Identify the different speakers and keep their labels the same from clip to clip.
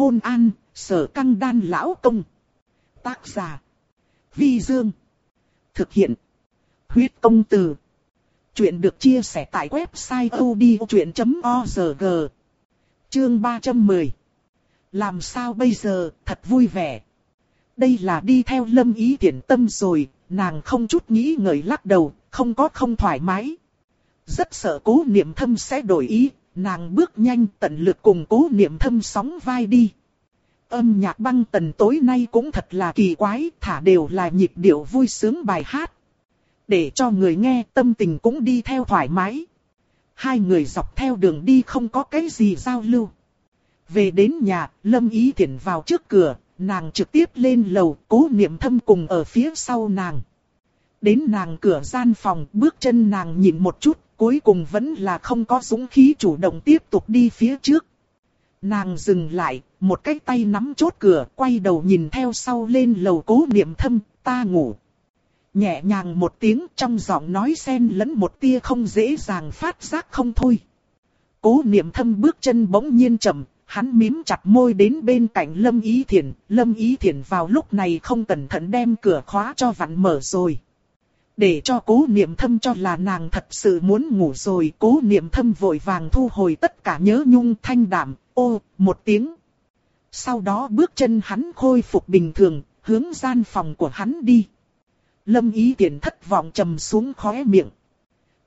Speaker 1: Hôn an, sở căng đan lão công. Tác giả. Vi Dương. Thực hiện. Huyết công từ. Chuyện được chia sẻ tại website odchuyện.org. Chương 310. Làm sao bây giờ, thật vui vẻ. Đây là đi theo lâm ý tiện tâm rồi, nàng không chút nghĩ ngợi lắc đầu, không có không thoải mái. Rất sợ cố niệm thâm sẽ đổi ý, nàng bước nhanh tận lực cùng cố niệm thâm sóng vai đi. Âm nhạc băng tần tối nay cũng thật là kỳ quái, thả đều là nhịp điệu vui sướng bài hát. Để cho người nghe tâm tình cũng đi theo thoải mái. Hai người dọc theo đường đi không có cái gì giao lưu. Về đến nhà, Lâm Ý Thiển vào trước cửa, nàng trực tiếp lên lầu, cố niệm thâm cùng ở phía sau nàng. Đến nàng cửa gian phòng, bước chân nàng nhìn một chút, cuối cùng vẫn là không có dũng khí chủ động tiếp tục đi phía trước. Nàng dừng lại, một cái tay nắm chốt cửa, quay đầu nhìn theo sau lên lầu cố niệm thâm, ta ngủ. Nhẹ nhàng một tiếng trong giọng nói xen lẫn một tia không dễ dàng phát giác không thôi. Cố niệm thâm bước chân bỗng nhiên chậm, hắn mím chặt môi đến bên cạnh Lâm Ý Thiển. Lâm Ý Thiển vào lúc này không cẩn thận đem cửa khóa cho vặn mở rồi. Để cho cố niệm thâm cho là nàng thật sự muốn ngủ rồi. Cố niệm thâm vội vàng thu hồi tất cả nhớ nhung thanh đảm, ô, một tiếng. Sau đó bước chân hắn khôi phục bình thường, hướng gian phòng của hắn đi. Lâm ý tiện thất vọng trầm xuống khóe miệng.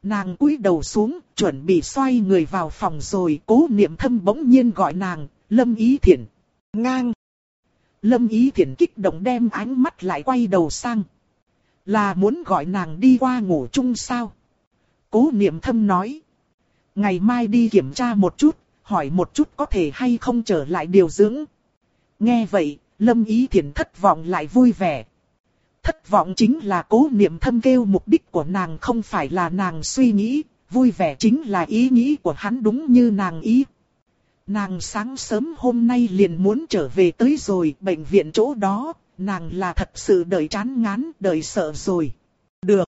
Speaker 1: Nàng cúi đầu xuống, chuẩn bị xoay người vào phòng rồi, cố niệm thâm bỗng nhiên gọi nàng, Lâm ý thiện. Ngang. Lâm ý thiện kích động đem ánh mắt lại quay đầu sang. Là muốn gọi nàng đi qua ngủ chung sao? Cố niệm thâm nói. Ngày mai đi kiểm tra một chút, hỏi một chút có thể hay không trở lại điều dưỡng. Nghe vậy, Lâm Ý Thiển thất vọng lại vui vẻ. Thất vọng chính là cố niệm thâm kêu mục đích của nàng không phải là nàng suy nghĩ, vui vẻ chính là ý nghĩ của hắn đúng như nàng ý. Nàng sáng sớm hôm nay liền muốn trở về tới rồi, bệnh viện chỗ đó, nàng là thật sự đợi chán ngán, đợi sợ rồi. Được.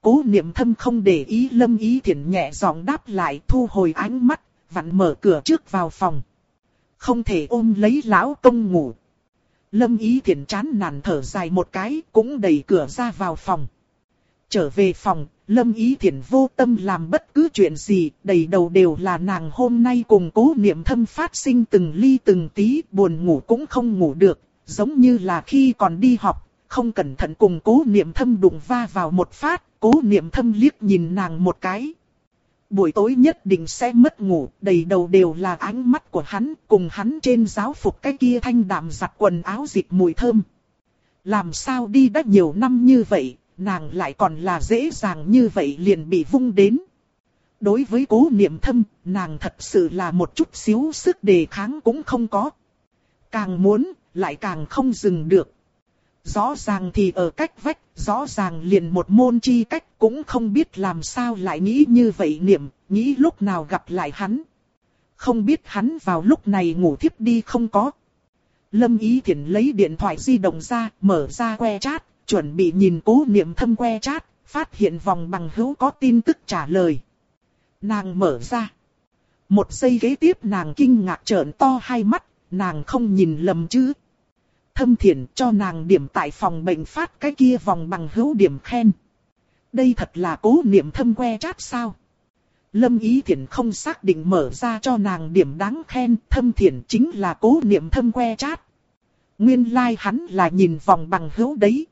Speaker 1: Cố niệm thâm không để ý lâm ý thiện nhẹ giọng đáp lại thu hồi ánh mắt, vặn mở cửa trước vào phòng. Không thể ôm lấy lão công ngủ. Lâm ý thiện chán nản thở dài một cái, cũng đẩy cửa ra vào phòng. Trở về phòng, Lâm ý thiện vô tâm làm bất cứ chuyện gì, đầy đầu đều là nàng hôm nay cùng cố niệm thâm phát sinh từng ly từng tí, buồn ngủ cũng không ngủ được, giống như là khi còn đi học, không cẩn thận cùng cố niệm thâm đụng va vào một phát, cố niệm thâm liếc nhìn nàng một cái buổi tối nhất định sẽ mất ngủ, đầy đầu đều là ánh mắt của hắn, cùng hắn trên giáo phục cái kia thanh đạm giặt quần áo dịp mùi thơm. Làm sao đi đã nhiều năm như vậy, nàng lại còn là dễ dàng như vậy liền bị vung đến. Đối với cố niệm thâm, nàng thật sự là một chút xíu sức đề kháng cũng không có. Càng muốn, lại càng không dừng được. Rõ ràng thì ở cách vách, rõ ràng liền một môn chi cách cũng không biết làm sao lại nghĩ như vậy niệm, nghĩ lúc nào gặp lại hắn. Không biết hắn vào lúc này ngủ thiếp đi không có. Lâm Ý Thiển lấy điện thoại di động ra, mở ra que chat, chuẩn bị nhìn cố niệm thâm que chat, phát hiện vòng bằng hữu có tin tức trả lời. Nàng mở ra. Một giây ghế tiếp nàng kinh ngạc trợn to hai mắt, nàng không nhìn lầm chứ thâm thiện cho nàng điểm tại phòng bệnh phát cái kia vòng bằng hữu điểm khen. Đây thật là cố niệm thâm que chát sao. Lâm Ý Thiển không xác định mở ra cho nàng điểm đáng khen, thâm thiện chính là cố niệm thâm que chát. Nguyên lai like hắn là nhìn vòng bằng hữu đấy.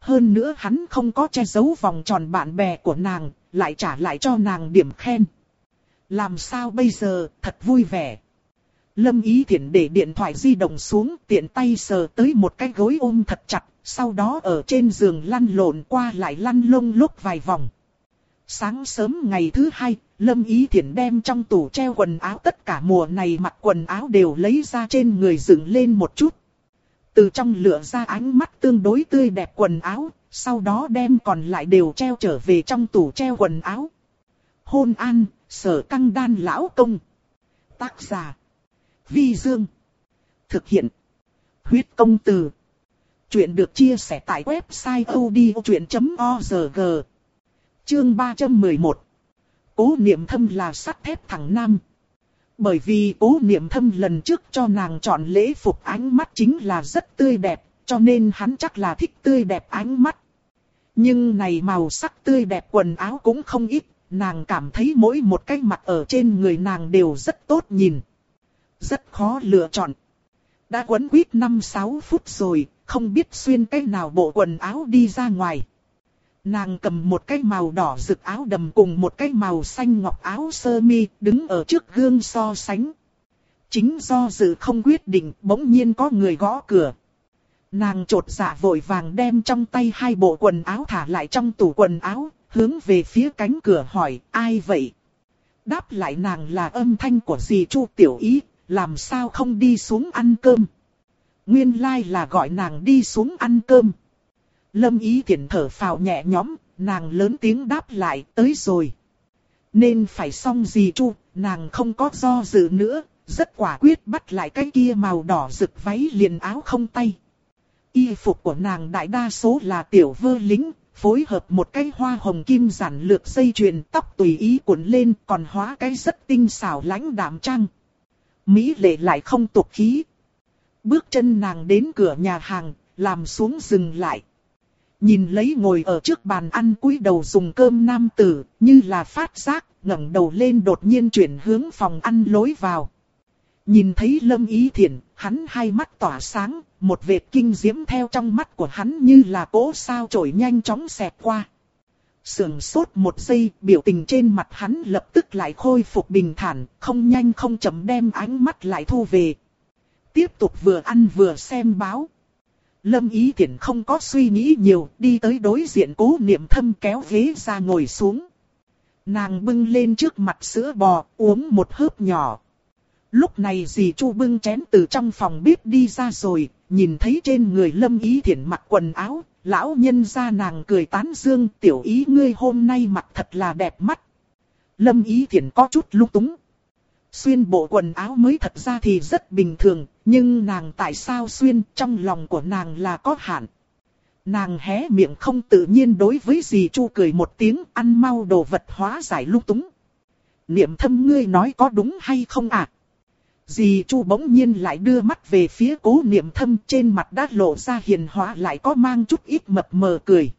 Speaker 1: Hơn nữa hắn không có che giấu vòng tròn bạn bè của nàng, lại trả lại cho nàng điểm khen. Làm sao bây giờ, thật vui vẻ. Lâm Ý Thiển để điện thoại di động xuống tiện tay sờ tới một cái gối ôm thật chặt, sau đó ở trên giường lăn lộn qua lại lăn lông lúc vài vòng. Sáng sớm ngày thứ hai, Lâm Ý Thiển đem trong tủ treo quần áo tất cả mùa này mặc quần áo đều lấy ra trên người dựng lên một chút. Từ trong lửa ra ánh mắt tương đối tươi đẹp quần áo, sau đó đem còn lại đều treo trở về trong tủ treo quần áo. Hôn an, sở căng đan lão công. Tác giả Vi Dương. Thực hiện. Huyết công từ. Chuyện được chia sẻ tại website odchuyện.org. Chương 311. Cố niệm thâm là sắt thép thẳng nam. Bởi vì cố niệm thâm lần trước cho nàng chọn lễ phục ánh mắt chính là rất tươi đẹp, cho nên hắn chắc là thích tươi đẹp ánh mắt. Nhưng này màu sắc tươi đẹp quần áo cũng không ít, nàng cảm thấy mỗi một cái mặt ở trên người nàng đều rất tốt nhìn. Rất khó lựa chọn. Đã quấn quýt 5-6 phút rồi, không biết xuyên cái nào bộ quần áo đi ra ngoài. Nàng cầm một cái màu đỏ rực áo đầm cùng một cái màu xanh ngọc áo sơ mi đứng ở trước gương so sánh. Chính do dự không quyết định bỗng nhiên có người gõ cửa. Nàng trột dạ vội vàng đem trong tay hai bộ quần áo thả lại trong tủ quần áo, hướng về phía cánh cửa hỏi ai vậy. Đáp lại nàng là âm thanh của dì Chu Tiểu Ý, làm sao không đi xuống ăn cơm. Nguyên lai là gọi nàng đi xuống ăn cơm. Lâm ý tiện thở phào nhẹ nhõm, nàng lớn tiếng đáp lại, tới rồi. Nên phải xong gì chu, nàng không có do dự nữa, rất quả quyết bắt lại cái kia màu đỏ rực váy liền áo không tay. Y phục của nàng đại đa số là tiểu vơ lính, phối hợp một cái hoa hồng kim giản lược dây chuyền tóc tùy ý cuộn lên còn hóa cái rất tinh xảo lãnh đạm trang. Mỹ lệ lại không tục khí. Bước chân nàng đến cửa nhà hàng, làm xuống dừng lại. Nhìn lấy ngồi ở trước bàn ăn cúi đầu dùng cơm nam tử, như là phát giác, ngẩng đầu lên đột nhiên chuyển hướng phòng ăn lối vào. Nhìn thấy lâm ý thiện, hắn hai mắt tỏa sáng, một vệt kinh diễm theo trong mắt của hắn như là cỗ sao trổi nhanh chóng xẹt qua. Sườn sốt một giây, biểu tình trên mặt hắn lập tức lại khôi phục bình thản, không nhanh không chậm đem ánh mắt lại thu về. Tiếp tục vừa ăn vừa xem báo. Lâm Ý Thiển không có suy nghĩ nhiều, đi tới đối diện cố niệm thâm kéo ghế ra ngồi xuống. Nàng bưng lên trước mặt sữa bò, uống một hớp nhỏ. Lúc này dì Chu bưng chén từ trong phòng bếp đi ra rồi, nhìn thấy trên người Lâm Ý Thiển mặc quần áo, lão nhân ra nàng cười tán dương tiểu ý ngươi hôm nay mặc thật là đẹp mắt. Lâm Ý thiện có chút lung túng. Xuyên bộ quần áo mới thật ra thì rất bình thường, nhưng nàng tại sao xuyên trong lòng của nàng là có hạn. Nàng hé miệng không tự nhiên đối với gì Chu cười một tiếng ăn mau đồ vật hóa giải lung túng. Niệm thâm ngươi nói có đúng hay không ạ? À? Dì Chu bỗng nhiên lại đưa mắt về phía cố niệm thâm trên mặt đã lộ ra hiền hóa lại có mang chút ít mập mờ cười.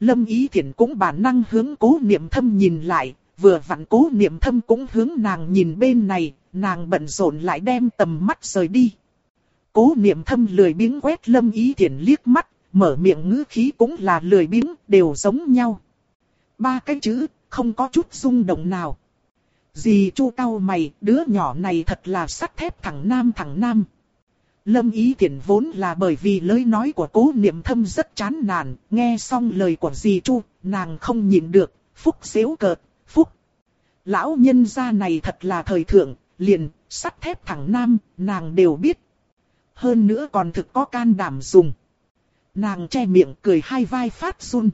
Speaker 1: Lâm Ý Thiển cũng bản năng hướng cố niệm thâm nhìn lại, vừa vặn cố niệm thâm cũng hướng nàng nhìn bên này, nàng bận rộn lại đem tầm mắt rời đi. Cố niệm thâm lười biếng quét Lâm Ý Thiển liếc mắt, mở miệng ngữ khí cũng là lười biếng, đều giống nhau. Ba cái chữ, không có chút rung động nào. Dì chu cao mày, đứa nhỏ này thật là sắt thép thẳng nam thẳng nam. Lâm ý thiện vốn là bởi vì lời nói của cố niệm thâm rất chán nản, nghe xong lời của dì chu, nàng không nhịn được, phúc xéo cợt, phúc. Lão nhân gia này thật là thời thượng, liền, sắt thép thẳng nam, nàng đều biết. Hơn nữa còn thực có can đảm dùng. Nàng che miệng cười hai vai phát run.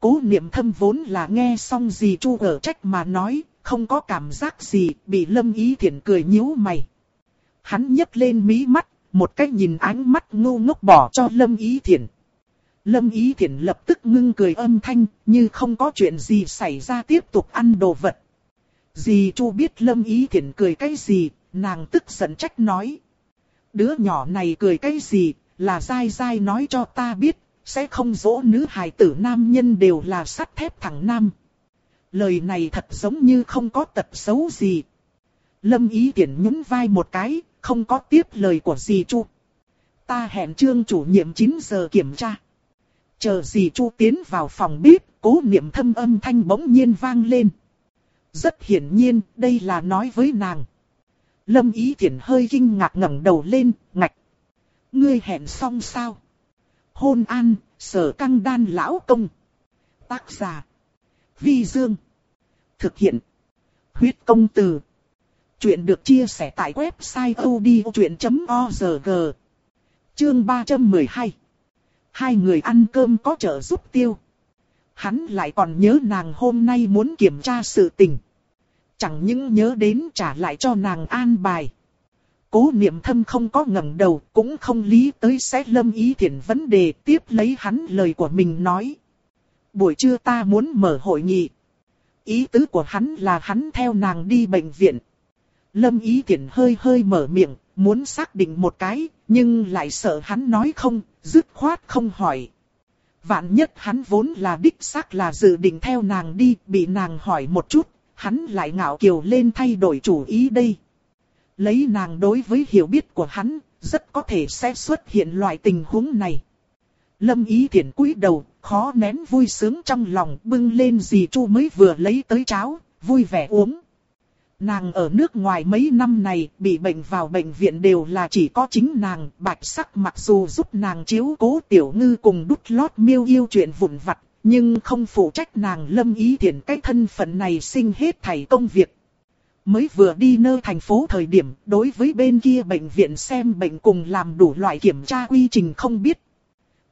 Speaker 1: Cố niệm thâm vốn là nghe xong dì chu ở trách mà nói, không có cảm giác gì, bị lâm ý thiện cười nhíu mày. Hắn nhấc lên mí mắt, một cách nhìn ánh mắt ngu ngốc bỏ cho lâm ý thiện. Lâm ý thiện lập tức ngưng cười âm thanh, như không có chuyện gì xảy ra tiếp tục ăn đồ vật. Dì Chu biết lâm ý thiện cười cái gì, nàng tức giận trách nói. Đứa nhỏ này cười cái gì, là dai dai nói cho ta biết, sẽ không dỗ nữ hài tử nam nhân đều là sắt thép thẳng nam lời này thật giống như không có tật xấu gì. Lâm ý tiện nhún vai một cái, không có tiếp lời của dì Chu. Ta hẹn trương chủ nhiệm 9 giờ kiểm tra. Chờ dì Chu tiến vào phòng bếp, cố niệm thâm âm thanh bỗng nhiên vang lên. Rất hiển nhiên, đây là nói với nàng. Lâm ý thiện hơi kinh ngạc ngẩng đầu lên, ngạch. Ngươi hẹn xong sao? Hôn an, sở căng đan lão công. Tác giả. Vi Dương. Thực hiện. Huyết công từ. Chuyện được chia sẻ tại website odchuyện.org. Chương 312. Hai người ăn cơm có trợ giúp tiêu. Hắn lại còn nhớ nàng hôm nay muốn kiểm tra sự tình. Chẳng những nhớ đến trả lại cho nàng an bài. Cố niệm thâm không có ngẩng đầu, cũng không lý tới xét lâm ý thiện vấn đề tiếp lấy hắn lời của mình nói. Buổi trưa ta muốn mở hội nghị, Ý tứ của hắn là hắn theo nàng đi bệnh viện. Lâm ý tiện hơi hơi mở miệng, muốn xác định một cái, nhưng lại sợ hắn nói không, dứt khoát không hỏi. Vạn nhất hắn vốn là đích xác là dự định theo nàng đi, bị nàng hỏi một chút, hắn lại ngạo kiều lên thay đổi chủ ý đây. Lấy nàng đối với hiểu biết của hắn, rất có thể sẽ xuất hiện loại tình huống này. Lâm ý thiện cúi đầu, khó nén vui sướng trong lòng bưng lên gì chu mới vừa lấy tới cháo, vui vẻ uống. Nàng ở nước ngoài mấy năm này bị bệnh vào bệnh viện đều là chỉ có chính nàng, bạch sắc mặc dù giúp nàng chiếu cố tiểu ngư cùng đút lót miêu yêu chuyện vụn vặt, nhưng không phụ trách nàng lâm ý thiện cái thân phận này sinh hết thảy công việc. Mới vừa đi nơi thành phố thời điểm, đối với bên kia bệnh viện xem bệnh cùng làm đủ loại kiểm tra quy trình không biết.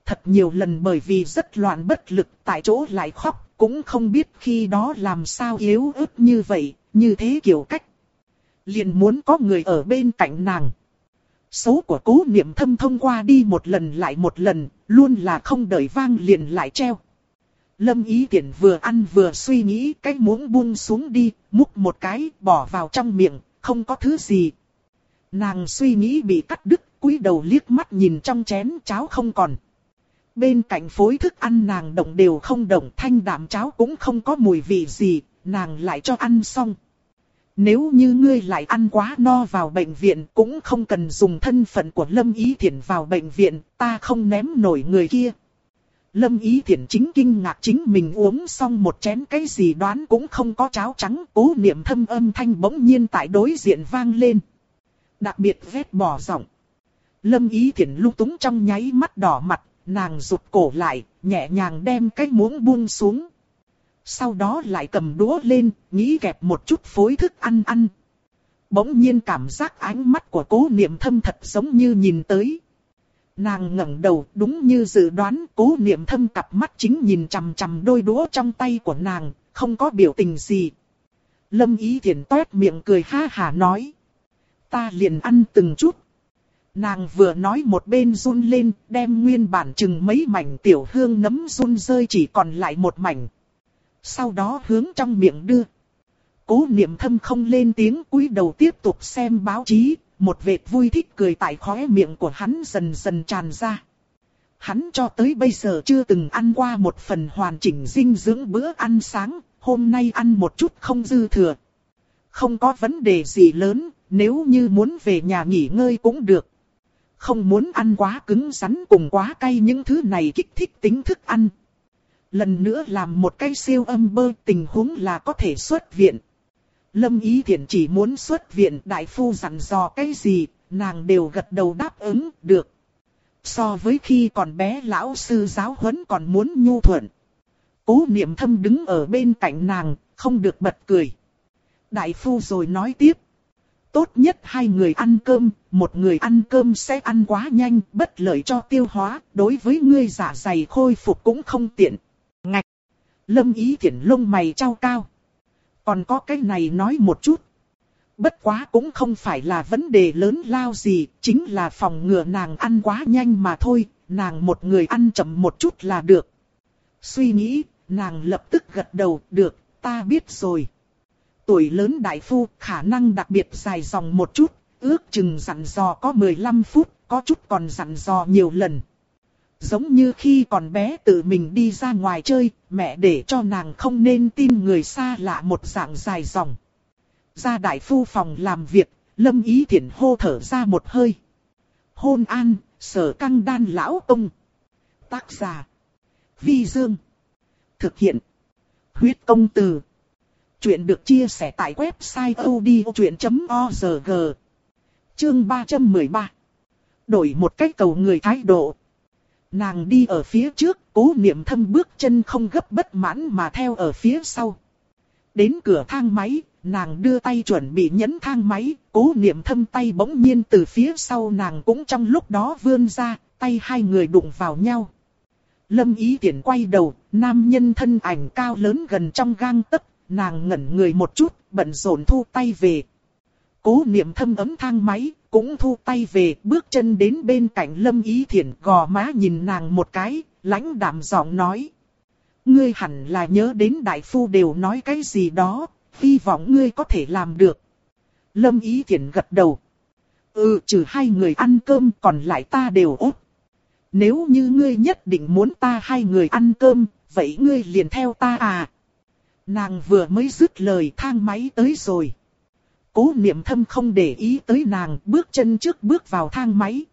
Speaker 1: Thật nhiều lần bởi vì rất loạn bất lực tại chỗ lại khóc, cũng không biết khi đó làm sao yếu ớt như vậy, như thế kiểu cách. Liền muốn có người ở bên cạnh nàng. Số của cố niệm thâm thông qua đi một lần lại một lần, luôn là không đợi vang liền lại treo. Lâm ý tiện vừa ăn vừa suy nghĩ cái muỗng buông xuống đi, múc một cái, bỏ vào trong miệng, không có thứ gì. Nàng suy nghĩ bị cắt đứt, cúi đầu liếc mắt nhìn trong chén cháo không còn. Bên cạnh phối thức ăn nàng động đều không động, thanh đạm cháo cũng không có mùi vị gì, nàng lại cho ăn xong. Nếu như ngươi lại ăn quá no vào bệnh viện cũng không cần dùng thân phận của Lâm Ý Thiển vào bệnh viện, ta không ném nổi người kia. Lâm Ý Thiển chính kinh ngạc chính mình uống xong một chén cái gì đoán cũng không có cháo trắng, cố niệm thâm âm thanh bỗng nhiên tại đối diện vang lên. Đặc biệt vết bỏ giọng. Lâm Ý Thiển lung túng trong nháy mắt đỏ mặt, nàng rụt cổ lại, nhẹ nhàng đem cái muỗng buông xuống. Sau đó lại cầm đũa lên, nghĩ kẹp một chút phối thức ăn ăn. Bỗng nhiên cảm giác ánh mắt của cố niệm thâm thật giống như nhìn tới. Nàng ngẩng đầu đúng như dự đoán cố niệm thâm cặp mắt chính nhìn chằm chằm đôi đũa trong tay của nàng, không có biểu tình gì. Lâm ý thiền toét miệng cười ha hà nói. Ta liền ăn từng chút. Nàng vừa nói một bên run lên, đem nguyên bản chừng mấy mảnh tiểu hương nấm run rơi chỉ còn lại một mảnh. Sau đó hướng trong miệng đưa. Cố niệm thâm không lên tiếng cúi đầu tiếp tục xem báo chí, một vệt vui thích cười tại khóe miệng của hắn dần dần tràn ra. Hắn cho tới bây giờ chưa từng ăn qua một phần hoàn chỉnh dinh dưỡng bữa ăn sáng, hôm nay ăn một chút không dư thừa. Không có vấn đề gì lớn, nếu như muốn về nhà nghỉ ngơi cũng được. Không muốn ăn quá cứng rắn cùng quá cay những thứ này kích thích tính thức ăn. Lần nữa làm một cái siêu âm bơ tình huống là có thể xuất viện. Lâm Ý Thiển chỉ muốn xuất viện đại phu dặn dò cái gì, nàng đều gật đầu đáp ứng, được. So với khi còn bé lão sư giáo huấn còn muốn nhu thuận. Cố niệm thâm đứng ở bên cạnh nàng, không được bật cười. Đại phu rồi nói tiếp. Tốt nhất hai người ăn cơm, một người ăn cơm sẽ ăn quá nhanh, bất lợi cho tiêu hóa, đối với ngươi giả dày khôi phục cũng không tiện. Ngạch! Lâm ý thiển lông mày trao cao. Còn có cái này nói một chút. Bất quá cũng không phải là vấn đề lớn lao gì, chính là phòng ngừa nàng ăn quá nhanh mà thôi, nàng một người ăn chậm một chút là được. Suy nghĩ, nàng lập tức gật đầu, được, ta biết rồi. Tuổi lớn đại phu khả năng đặc biệt dài dòng một chút, ước chừng dặn dò có 15 phút, có chút còn dặn dò nhiều lần. Giống như khi còn bé tự mình đi ra ngoài chơi, mẹ để cho nàng không nên tin người xa lạ một dạng dài dòng. Ra đại phu phòng làm việc, lâm ý thiện hô thở ra một hơi. Hôn an, sở căng đan lão ông. Tác giả. Vi Dương. Thực hiện. Huyết công từ. Chuyện được chia sẻ tại website odchuyện.org. Chương 313. Đổi một cách cầu người thái độ. Nàng đi ở phía trước, cố niệm thâm bước chân không gấp bất mãn mà theo ở phía sau. Đến cửa thang máy, nàng đưa tay chuẩn bị nhấn thang máy, cố niệm thâm tay bỗng nhiên từ phía sau nàng cũng trong lúc đó vươn ra, tay hai người đụng vào nhau. Lâm ý tiện quay đầu, nam nhân thân ảnh cao lớn gần trong gang tấc, nàng ngẩn người một chút, bận rộn thu tay về. Cố niệm thâm ấm thang máy, cũng thu tay về, bước chân đến bên cạnh Lâm Ý Thiển gò má nhìn nàng một cái, lãnh đạm giọng nói. Ngươi hẳn là nhớ đến đại phu đều nói cái gì đó, hy vọng ngươi có thể làm được. Lâm Ý Thiển gật đầu. Ừ, trừ hai người ăn cơm còn lại ta đều ốt. Nếu như ngươi nhất định muốn ta hai người ăn cơm, vậy ngươi liền theo ta à. Nàng vừa mới dứt lời thang máy tới rồi. Cố niệm thâm không để ý tới nàng, bước chân trước bước vào thang máy.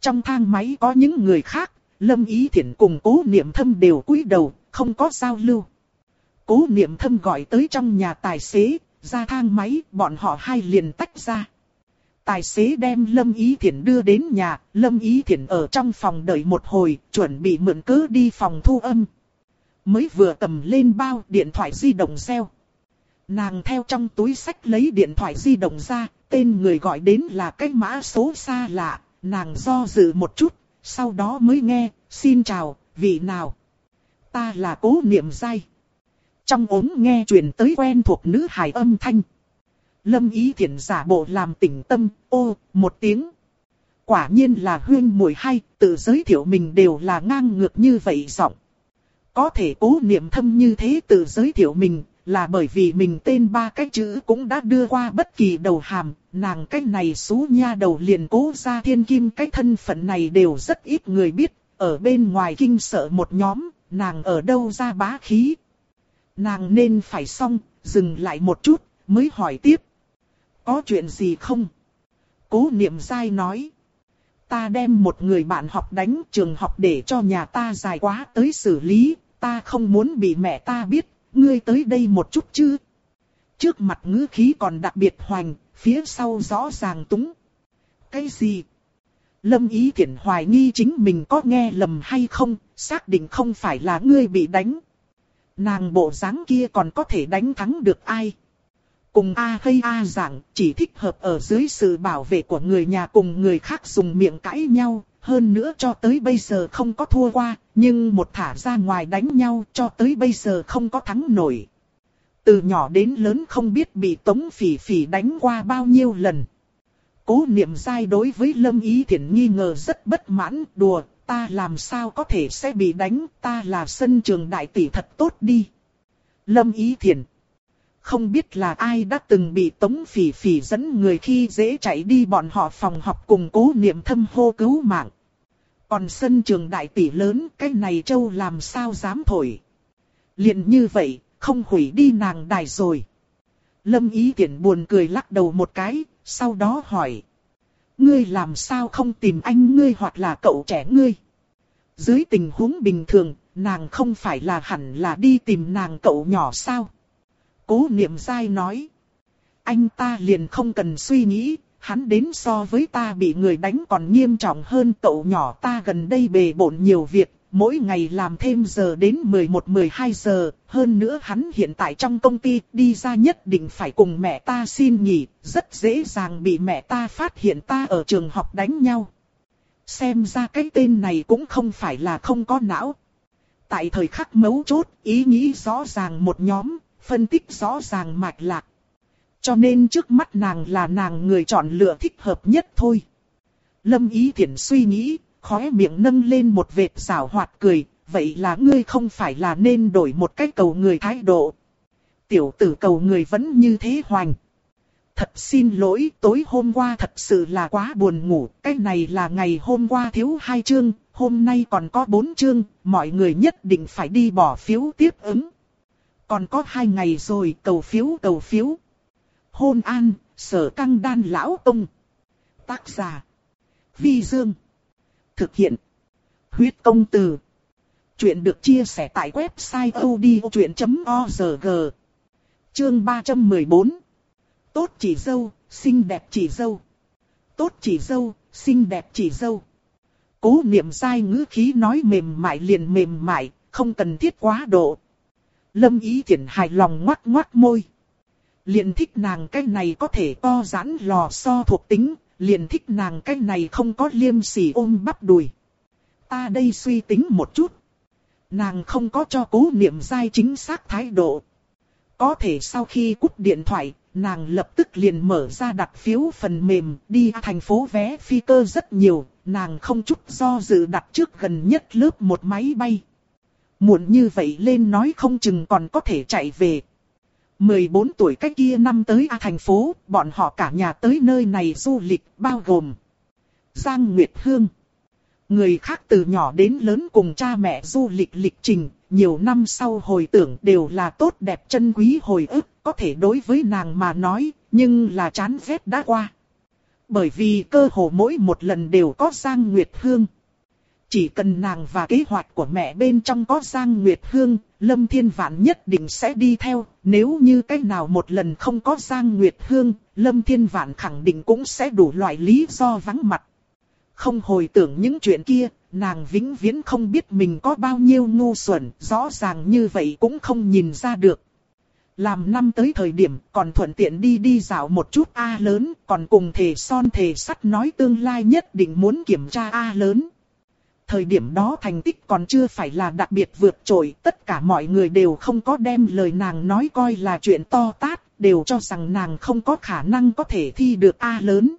Speaker 1: Trong thang máy có những người khác, Lâm Ý Thiển cùng cố niệm thâm đều cúi đầu, không có giao lưu. Cố niệm thâm gọi tới trong nhà tài xế, ra thang máy, bọn họ hai liền tách ra. Tài xế đem Lâm Ý Thiển đưa đến nhà, Lâm Ý Thiển ở trong phòng đợi một hồi, chuẩn bị mượn cớ đi phòng thu âm. Mới vừa cầm lên bao điện thoại di động reo. Nàng theo trong túi sách lấy điện thoại di động ra, tên người gọi đến là cái mã số xa lạ, nàng do dự một chút, sau đó mới nghe, xin chào, vị nào? Ta là cố niệm dai. Trong ống nghe truyền tới quen thuộc nữ hài âm thanh. Lâm ý thiện giả bộ làm tỉnh tâm, ô, một tiếng. Quả nhiên là huyên mùi hay, tự giới thiệu mình đều là ngang ngược như vậy giọng. Có thể cố niệm thâm như thế tự giới thiệu mình, là bởi vì mình tên ba cái chữ cũng đã đưa qua bất kỳ đầu hàm, nàng cái này xú nha đầu liền cố ra thiên kim cái thân phận này đều rất ít người biết, ở bên ngoài kinh sợ một nhóm, nàng ở đâu ra bá khí. Nàng nên phải xong, dừng lại một chút, mới hỏi tiếp. Có chuyện gì không? Cố niệm dai nói. Ta đem một người bạn học đánh trường học để cho nhà ta dài quá tới xử lý, ta không muốn bị mẹ ta biết, ngươi tới đây một chút chứ. Trước mặt ngữ khí còn đặc biệt hoành, phía sau rõ ràng túng. Cái gì? Lâm ý thiện hoài nghi chính mình có nghe lầm hay không, xác định không phải là ngươi bị đánh. Nàng bộ dáng kia còn có thể đánh thắng được ai? Cùng A hay A giảng chỉ thích hợp ở dưới sự bảo vệ của người nhà cùng người khác dùng miệng cãi nhau, hơn nữa cho tới bây giờ không có thua qua, nhưng một thả ra ngoài đánh nhau cho tới bây giờ không có thắng nổi. Từ nhỏ đến lớn không biết bị tống phỉ phỉ đánh qua bao nhiêu lần. Cố niệm sai đối với Lâm Ý Thiển nghi ngờ rất bất mãn, đùa, ta làm sao có thể sẽ bị đánh, ta là sân trường đại tỷ thật tốt đi. Lâm Ý Thiển không biết là ai đã từng bị tống phỉ phỉ dẫn người khi dễ chạy đi bọn họ phòng học cùng cố niệm thâm hô cứu mạng. Còn sân trường đại tỷ lớn, cái này châu làm sao dám thổi. liền như vậy, không hủy đi nàng đài rồi. Lâm ý tiện buồn cười lắc đầu một cái, sau đó hỏi. Ngươi làm sao không tìm anh ngươi hoặc là cậu trẻ ngươi? Dưới tình huống bình thường, nàng không phải là hẳn là đi tìm nàng cậu nhỏ sao? Cố niệm dai nói. Anh ta liền không cần suy nghĩ, hắn đến so với ta bị người đánh còn nghiêm trọng hơn cậu nhỏ ta gần đây bề bộn nhiều việc, mỗi ngày làm thêm giờ đến 11-12 giờ, hơn nữa hắn hiện tại trong công ty đi ra nhất định phải cùng mẹ ta xin nghỉ, rất dễ dàng bị mẹ ta phát hiện ta ở trường học đánh nhau. Xem ra cái tên này cũng không phải là không có não. Tại thời khắc mấu chốt, ý nghĩ rõ ràng một nhóm, phân tích rõ ràng mạch lạc. Cho nên trước mắt nàng là nàng người chọn lựa thích hợp nhất thôi. Lâm Ý Thiển suy nghĩ, khóe miệng nâng lên một vệt rào hoạt cười, vậy là ngươi không phải là nên đổi một cách cầu người thái độ. Tiểu tử cầu người vẫn như thế hoành. Thật xin lỗi, tối hôm qua thật sự là quá buồn ngủ, cái này là ngày hôm qua thiếu hai chương, hôm nay còn có bốn chương, mọi người nhất định phải đi bỏ phiếu tiếp ứng. Còn có hai ngày rồi, cầu phiếu cầu phiếu. Hôn an, sở căng đan lão ông. Tác giả. Vi Dương. Thực hiện. Huyết công từ. Chuyện được chia sẻ tại website odchuyện.org. Chương 314. Tốt chỉ dâu, xinh đẹp chỉ dâu. Tốt chỉ dâu, xinh đẹp chỉ dâu. Cố niệm sai ngữ khí nói mềm mại liền mềm mại, không cần thiết quá độ. Lâm ý Thiển hài lòng ngoắc ngoắc môi. Liền thích nàng cái này có thể co giãn lò so thuộc tính, liền thích nàng cái này không có liêm sỉ ôm bắp đùi. Ta đây suy tính một chút. Nàng không có cho cố niệm dai chính xác thái độ. Có thể sau khi cúp điện thoại, nàng lập tức liền mở ra đặt phiếu phần mềm đi thành phố vé phi cơ rất nhiều, nàng không chút do dự đặt trước gần nhất lớp một máy bay. Muộn như vậy lên nói không chừng còn có thể chạy về. 14 tuổi cách kia năm tới A thành phố, bọn họ cả nhà tới nơi này du lịch, bao gồm Giang Nguyệt Hương. Người khác từ nhỏ đến lớn cùng cha mẹ du lịch lịch trình, nhiều năm sau hồi tưởng đều là tốt đẹp chân quý hồi ức, có thể đối với nàng mà nói, nhưng là chán ghét đã qua. Bởi vì cơ hồ mỗi một lần đều có Giang Nguyệt Hương. Chỉ cần nàng và kế hoạch của mẹ bên trong có Giang Nguyệt Hương, Lâm Thiên Vạn nhất định sẽ đi theo. Nếu như cái nào một lần không có Giang Nguyệt Hương, Lâm Thiên Vạn khẳng định cũng sẽ đủ loại lý do vắng mặt. Không hồi tưởng những chuyện kia, nàng vĩnh viễn không biết mình có bao nhiêu ngu xuẩn, rõ ràng như vậy cũng không nhìn ra được. Làm năm tới thời điểm còn thuận tiện đi đi dạo một chút A lớn, còn cùng thể son thể sắt nói tương lai nhất định muốn kiểm tra A lớn. Thời điểm đó thành tích còn chưa phải là đặc biệt vượt trội, tất cả mọi người đều không có đem lời nàng nói coi là chuyện to tát, đều cho rằng nàng không có khả năng có thể thi được A lớn.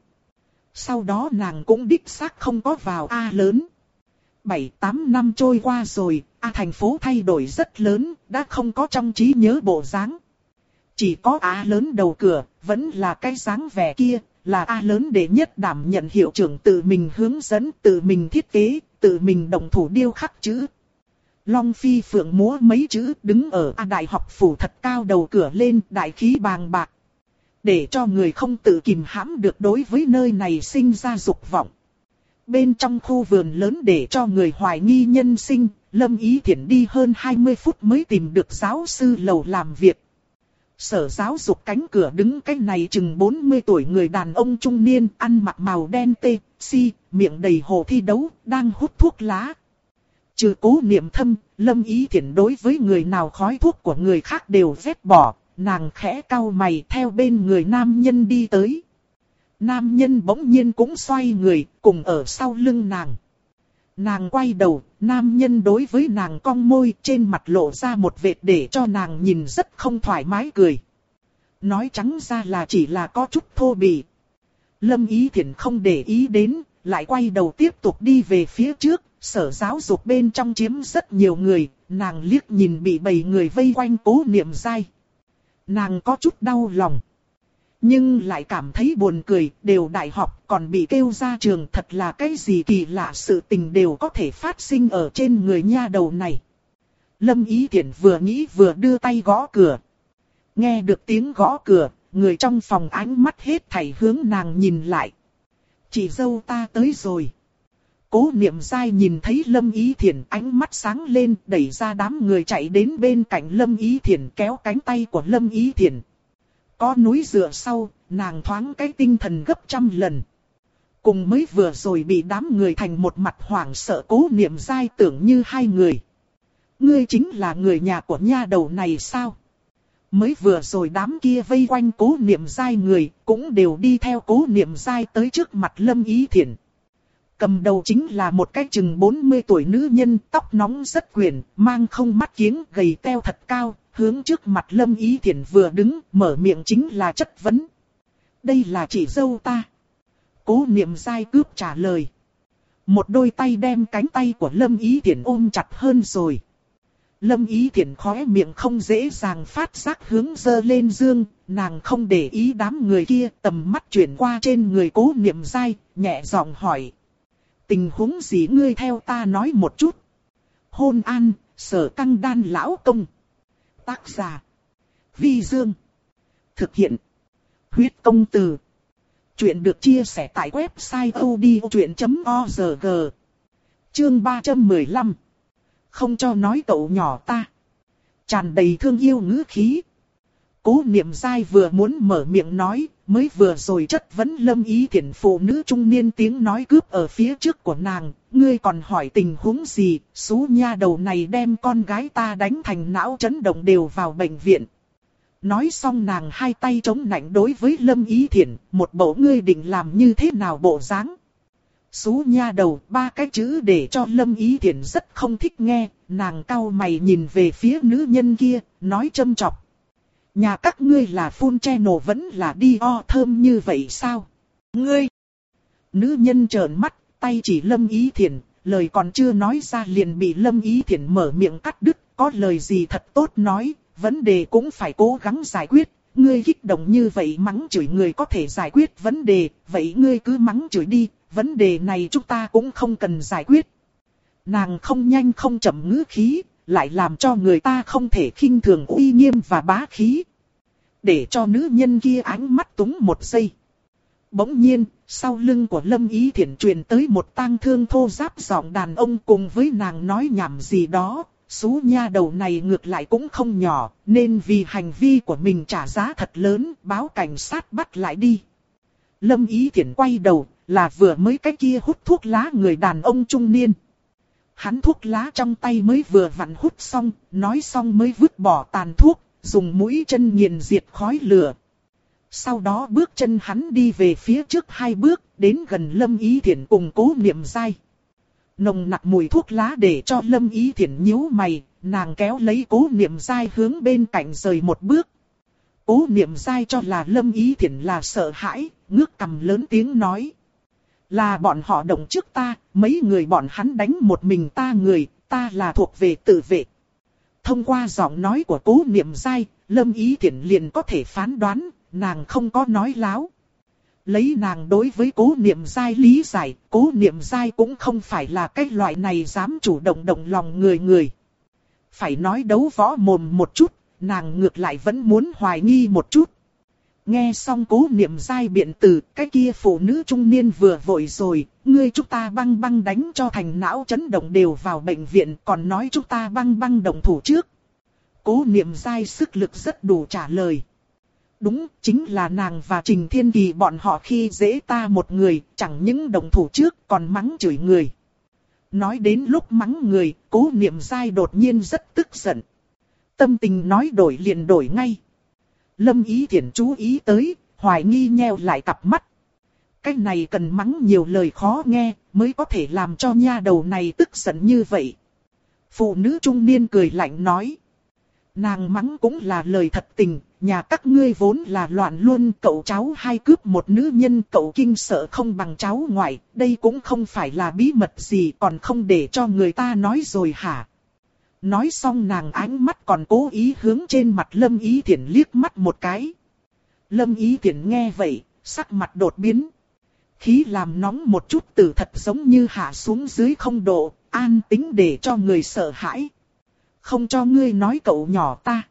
Speaker 1: Sau đó nàng cũng đích xác không có vào A lớn. 7-8 năm trôi qua rồi, A thành phố thay đổi rất lớn, đã không có trong trí nhớ bộ dáng. Chỉ có A lớn đầu cửa, vẫn là cái dáng vẻ kia, là A lớn để nhất đảm nhận hiệu trưởng tự mình hướng dẫn, tự mình thiết kế, tự mình động thủ điêu khắc chữ. Long phi phượng múa mấy chữ đứng ở A đại học phủ thật cao đầu cửa lên, đại khí bàng bạc. Để cho người không tự kìm hãm được đối với nơi này sinh ra dục vọng. Bên trong khu vườn lớn để cho người hoài nghi nhân sinh, Lâm Ý Thiển đi hơn 20 phút mới tìm được giáo sư lầu làm việc. Sở giáo dục cánh cửa đứng cách này chừng 40 tuổi người đàn ông trung niên, ăn mặc màu đen tê, si, miệng đầy hồ thi đấu, đang hút thuốc lá. Trừ cố niệm thâm, Lâm Ý thiện đối với người nào khói thuốc của người khác đều vét bỏ, nàng khẽ cau mày theo bên người nam nhân đi tới. Nam nhân bỗng nhiên cũng xoay người, cùng ở sau lưng nàng. Nàng quay đầu, nam nhân đối với nàng cong môi trên mặt lộ ra một vệt để cho nàng nhìn rất không thoải mái cười. Nói trắng ra là chỉ là có chút thô bỉ. Lâm Ý thiện không để ý đến, lại quay đầu tiếp tục đi về phía trước, sở giáo dục bên trong chiếm rất nhiều người, nàng liếc nhìn bị bầy người vây quanh cố niệm dai. Nàng có chút đau lòng. Nhưng lại cảm thấy buồn cười, đều đại học còn bị kêu ra trường thật là cái gì kỳ lạ sự tình đều có thể phát sinh ở trên người nha đầu này. Lâm Ý Thiển vừa nghĩ vừa đưa tay gõ cửa. Nghe được tiếng gõ cửa, người trong phòng ánh mắt hết thảy hướng nàng nhìn lại. Chị dâu ta tới rồi. Cố niệm dai nhìn thấy Lâm Ý Thiển ánh mắt sáng lên đẩy ra đám người chạy đến bên cạnh Lâm Ý Thiển kéo cánh tay của Lâm Ý Thiển có núi dựa sau, nàng thoáng cái tinh thần gấp trăm lần. Cùng mới vừa rồi bị đám người thành một mặt hoảng sợ cố niệm dai tưởng như hai người. Ngươi chính là người nhà của nha đầu này sao? Mới vừa rồi đám kia vây quanh cố niệm dai người, cũng đều đi theo cố niệm dai tới trước mặt lâm ý thiện. Cầm đầu chính là một cái chừng 40 tuổi nữ nhân, tóc nóng rất quyển, mang không mắt kiếng, gầy teo thật cao, hướng trước mặt Lâm Ý Thiển vừa đứng, mở miệng chính là chất vấn. Đây là chị dâu ta. Cố niệm dai cướp trả lời. Một đôi tay đem cánh tay của Lâm Ý Thiển ôm chặt hơn rồi. Lâm Ý Thiển khóe miệng không dễ dàng phát giác hướng dơ lên dương, nàng không để ý đám người kia tầm mắt chuyển qua trên người cố niệm dai, nhẹ giọng hỏi. Tình huống gì ngươi theo ta nói một chút. Hôn an, sở căng đan lão công. Tác giả. Vi Dương. Thực hiện. Huyết công từ. Chuyện được chia sẻ tại website odchuyện.org. Chương 315. Không cho nói cậu nhỏ ta. Tràn đầy thương yêu ngữ khí. Cố niệm dai vừa muốn mở miệng nói, mới vừa rồi chất vấn lâm ý thiện phụ nữ trung niên tiếng nói cướp ở phía trước của nàng, ngươi còn hỏi tình huống gì, xú nha đầu này đem con gái ta đánh thành não chấn động đều vào bệnh viện. Nói xong nàng hai tay chống nạnh đối với lâm ý thiện, một bộ ngươi định làm như thế nào bộ dáng. Xú nha đầu, ba cái chữ để cho lâm ý thiện rất không thích nghe, nàng cau mày nhìn về phía nữ nhân kia, nói châm chọc. Nhà các ngươi là phun che nổ vẫn là đi o thơm như vậy sao? Ngươi! Nữ nhân trợn mắt, tay chỉ Lâm Ý Thiển, lời còn chưa nói ra liền bị Lâm Ý Thiển mở miệng cắt đứt, có lời gì thật tốt nói, vấn đề cũng phải cố gắng giải quyết. Ngươi kích động như vậy mắng chửi người có thể giải quyết vấn đề, vậy ngươi cứ mắng chửi đi, vấn đề này chúng ta cũng không cần giải quyết. Nàng không nhanh không chậm ngữ khí, lại làm cho người ta không thể khinh thường uy nghiêm và bá khí. Để cho nữ nhân kia ánh mắt túng một giây. Bỗng nhiên, sau lưng của Lâm Ý Thiển truyền tới một tang thương thô giáp giọng đàn ông cùng với nàng nói nhảm gì đó. Xú nha đầu này ngược lại cũng không nhỏ, nên vì hành vi của mình trả giá thật lớn, báo cảnh sát bắt lại đi. Lâm Ý Thiển quay đầu, là vừa mới cái kia hút thuốc lá người đàn ông trung niên. Hắn thuốc lá trong tay mới vừa vặn hút xong, nói xong mới vứt bỏ tàn thuốc, dùng mũi chân nghiền diệt khói lửa. Sau đó bước chân hắn đi về phía trước hai bước, đến gần Lâm Ý Thiển cùng cố niệm dai. Nồng nặc mùi thuốc lá để cho Lâm Ý Thiển nhíu mày, nàng kéo lấy cố niệm dai hướng bên cạnh rời một bước. Cố niệm dai cho là Lâm Ý Thiển là sợ hãi, ngước cầm lớn tiếng nói. Là bọn họ động trước ta, mấy người bọn hắn đánh một mình ta người, ta là thuộc về tự vệ. Thông qua giọng nói của cố niệm dai, Lâm Ý Thiển liền có thể phán đoán, nàng không có nói láo. Lấy nàng đối với cố niệm dai lý giải, cố niệm dai cũng không phải là cái loại này dám chủ động động lòng người người. Phải nói đấu võ mồm một chút, nàng ngược lại vẫn muốn hoài nghi một chút. Nghe xong cố niệm dai biện từ, cái kia phụ nữ trung niên vừa vội rồi, ngươi chúng ta băng băng đánh cho thành não chấn động đều vào bệnh viện, còn nói chúng ta băng băng động thủ trước. Cố niệm dai sức lực rất đủ trả lời. Đúng, chính là nàng và Trình Thiên Kỳ bọn họ khi dễ ta một người, chẳng những động thủ trước còn mắng chửi người. Nói đến lúc mắng người, cố niệm dai đột nhiên rất tức giận. Tâm tình nói đổi liền đổi ngay. Lâm Ý Thiển chú ý tới, hoài nghi nheo lại cặp mắt. Cái này cần mắng nhiều lời khó nghe, mới có thể làm cho nha đầu này tức giận như vậy. Phụ nữ trung niên cười lạnh nói. Nàng mắng cũng là lời thật tình, nhà các ngươi vốn là loạn luôn cậu cháu hai cướp một nữ nhân cậu kinh sợ không bằng cháu ngoại, đây cũng không phải là bí mật gì còn không để cho người ta nói rồi hả. Nói xong nàng ánh mắt còn cố ý hướng trên mặt Lâm Ý Thiển liếc mắt một cái. Lâm Ý Thiển nghe vậy, sắc mặt đột biến. Khí làm nóng một chút từ thật giống như hạ xuống dưới không độ, an tính để cho người sợ hãi. Không cho ngươi nói cậu nhỏ ta.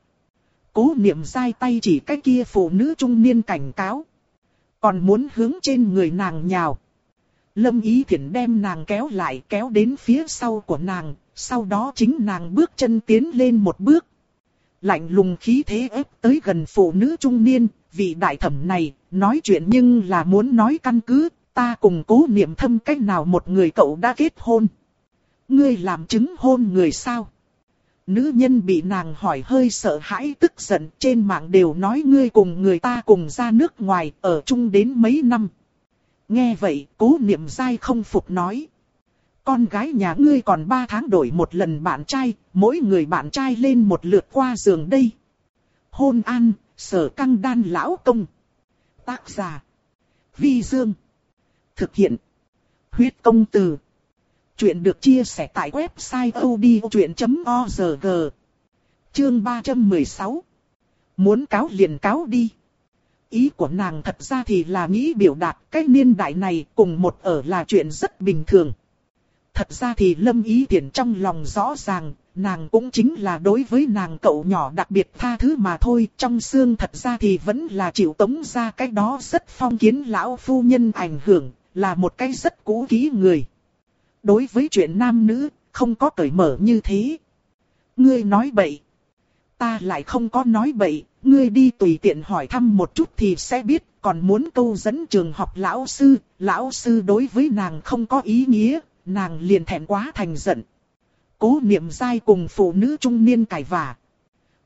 Speaker 1: Cố niệm dai tay chỉ cái kia phụ nữ trung niên cảnh cáo. Còn muốn hướng trên người nàng nhào. Lâm Ý Thiển đem nàng kéo lại kéo đến phía sau của nàng, sau đó chính nàng bước chân tiến lên một bước. Lạnh lùng khí thế ép tới gần phụ nữ trung niên, vị đại thẩm này, nói chuyện nhưng là muốn nói căn cứ, ta cùng cố niệm thâm cách nào một người cậu đã kết hôn. Ngươi làm chứng hôn người sao? Nữ nhân bị nàng hỏi hơi sợ hãi tức giận trên mạng đều nói ngươi cùng người ta cùng ra nước ngoài ở chung đến mấy năm. Nghe vậy cố niệm dai không phục nói. Con gái nhà ngươi còn 3 tháng đổi một lần bạn trai, mỗi người bạn trai lên một lượt qua giường đây. Hôn an, sở căng đan lão công. Tác giả. Vi Dương. Thực hiện. Huyết công từ. Chuyện được chia sẻ tại website odchuyện.org. Chương 316. Muốn cáo liền cáo đi. Ý của nàng thật ra thì là nghĩ biểu đạt cái niên đại này cùng một ở là chuyện rất bình thường. Thật ra thì lâm ý tiện trong lòng rõ ràng, nàng cũng chính là đối với nàng cậu nhỏ đặc biệt tha thứ mà thôi. Trong xương thật ra thì vẫn là chịu tống ra cái đó rất phong kiến lão phu nhân ảnh hưởng, là một cái rất cũ kỹ người. Đối với chuyện nam nữ, không có cởi mở như thế. Ngươi nói bậy. Ta lại không có nói bậy, ngươi đi tùy tiện hỏi thăm một chút thì sẽ biết, còn muốn câu dẫn trường học lão sư, lão sư đối với nàng không có ý nghĩa, nàng liền thẹn quá thành giận. Cố niệm dai cùng phụ nữ trung niên cãi vả.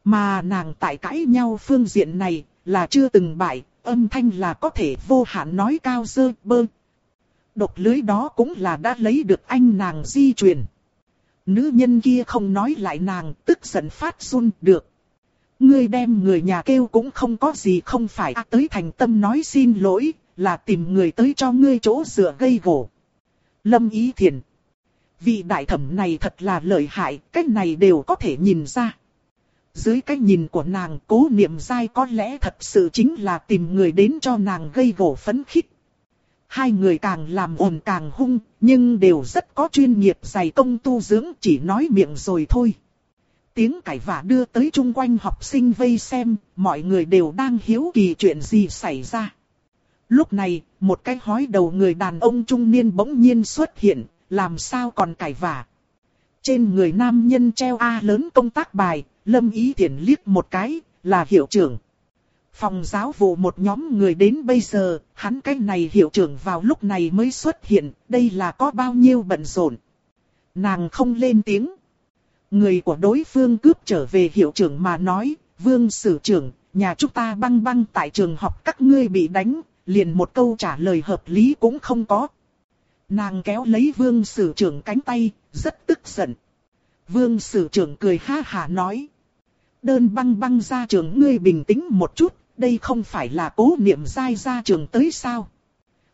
Speaker 1: Mà nàng tại cãi nhau phương diện này, là chưa từng bại, âm thanh là có thể vô hạn nói cao dơ bơ. Độc lưới đó cũng là đã lấy được anh nàng di truyền. Nữ nhân kia không nói lại nàng, tức giận phát run được. Ngươi đem người nhà kêu cũng không có gì không phải à, tới thành tâm nói xin lỗi, là tìm người tới cho ngươi chỗ dựa gây gỗ. Lâm Ý Thiền. Vị đại thẩm này thật là lợi hại, cách này đều có thể nhìn ra. Dưới cái nhìn của nàng cố niệm dai có lẽ thật sự chính là tìm người đến cho nàng gây gỗ phấn khích. Hai người càng làm ồn càng hung, nhưng đều rất có chuyên nghiệp dày công tu dưỡng chỉ nói miệng rồi thôi. Tiếng cãi vả đưa tới chung quanh học sinh vây xem, mọi người đều đang hiếu kỳ chuyện gì xảy ra. Lúc này, một cái hói đầu người đàn ông trung niên bỗng nhiên xuất hiện, làm sao còn cải vả. Trên người nam nhân treo A lớn công tác bài, lâm ý tiện liếc một cái, là hiệu trưởng. Phòng giáo vụ một nhóm người đến bây giờ, hắn cái này hiệu trưởng vào lúc này mới xuất hiện, đây là có bao nhiêu bận rộn. Nàng không lên tiếng. Người của đối phương cướp trở về hiệu trưởng mà nói, vương sử trưởng, nhà chúng ta băng băng tại trường học các ngươi bị đánh, liền một câu trả lời hợp lý cũng không có. Nàng kéo lấy vương sử trưởng cánh tay, rất tức giận. Vương sử trưởng cười ha hà nói. Đơn băng băng ra trường ngươi bình tĩnh một chút, đây không phải là cố niệm dai ra trường tới sao.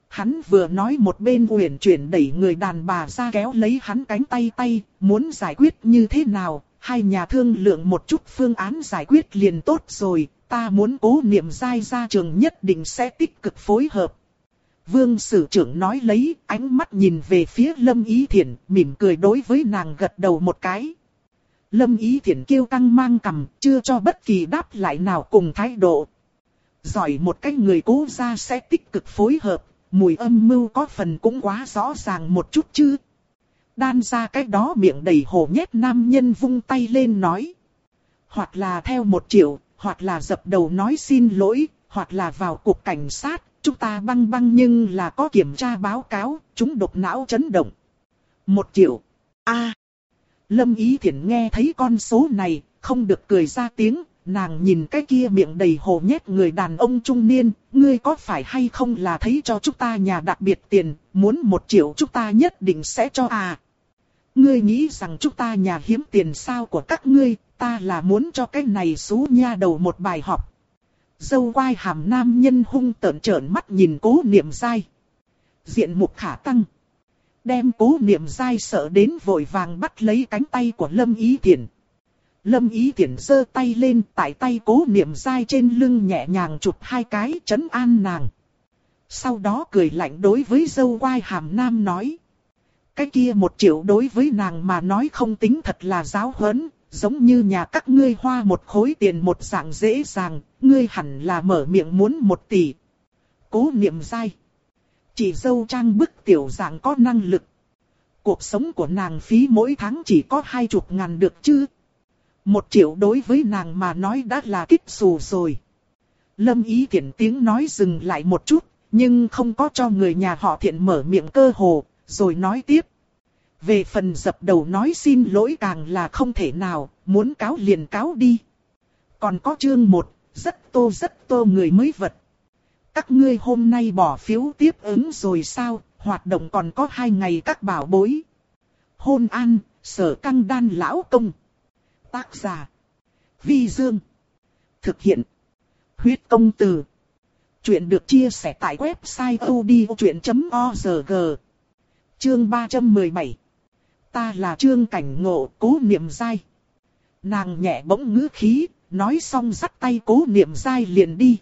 Speaker 1: Hắn vừa nói một bên uyển chuyển đẩy người đàn bà ra kéo lấy hắn cánh tay tay, muốn giải quyết như thế nào, hai nhà thương lượng một chút phương án giải quyết liền tốt rồi, ta muốn cố niệm dai ra trường nhất định sẽ tích cực phối hợp. Vương sử trưởng nói lấy, ánh mắt nhìn về phía Lâm Ý Thiển, mỉm cười đối với nàng gật đầu một cái. Lâm Ý Thiển kêu căng mang cầm, chưa cho bất kỳ đáp lại nào cùng thái độ. Giỏi một cách người cố ra sẽ tích cực phối hợp, mùi âm mưu có phần cũng quá rõ ràng một chút chứ. Đan ra cách đó miệng đầy hồ nhét nam nhân vung tay lên nói. Hoặc là theo một triệu, hoặc là dập đầu nói xin lỗi, hoặc là vào cục cảnh sát, chúng ta băng băng nhưng là có kiểm tra báo cáo, chúng độc não chấn động. Một triệu. a Lâm Ý Thiển nghe thấy con số này, không được cười ra tiếng, nàng nhìn cái kia miệng đầy hồ nhét người đàn ông trung niên, ngươi có phải hay không là thấy cho chúng ta nhà đặc biệt tiền, muốn một triệu chúng ta nhất định sẽ cho à. Ngươi nghĩ rằng chúng ta nhà hiếm tiền sao của các ngươi, ta là muốn cho cái này xú nha đầu một bài học. Dâu quai hàm nam nhân hung tợn trợn mắt nhìn cố niệm dai. Diện mục khả tăng. Đem cố niệm dai sợ đến vội vàng bắt lấy cánh tay của Lâm Ý Thiển. Lâm Ý Thiển giơ tay lên tại tay cố niệm dai trên lưng nhẹ nhàng chụp hai cái chấn an nàng. Sau đó cười lạnh đối với dâu quai hàm nam nói. Cái kia một triệu đối với nàng mà nói không tính thật là giáo huấn, giống như nhà các ngươi hoa một khối tiền một dạng dễ dàng, ngươi hẳn là mở miệng muốn một tỷ. Cố niệm dai. Chỉ dâu trang bức tiểu dạng có năng lực. Cuộc sống của nàng phí mỗi tháng chỉ có hai chục ngàn được chứ. Một triệu đối với nàng mà nói đã là kích xù rồi. Lâm ý thiện tiếng nói dừng lại một chút, nhưng không có cho người nhà họ thiện mở miệng cơ hồ, rồi nói tiếp. Về phần dập đầu nói xin lỗi càng là không thể nào, muốn cáo liền cáo đi. Còn có chương một, rất tô rất tô người mới vật. Các ngươi hôm nay bỏ phiếu tiếp ứng rồi sao, hoạt động còn có hai ngày các bảo bối. Hôn an, sở căng đan lão công. Tác giả. Vi Dương. Thực hiện. Huyết công từ. Chuyện được chia sẻ tại website odchuyện.org. Chương 317. Ta là trương cảnh ngộ cố niệm dai. Nàng nhẹ bỗng ngữ khí, nói xong dắt tay cố niệm dai liền đi.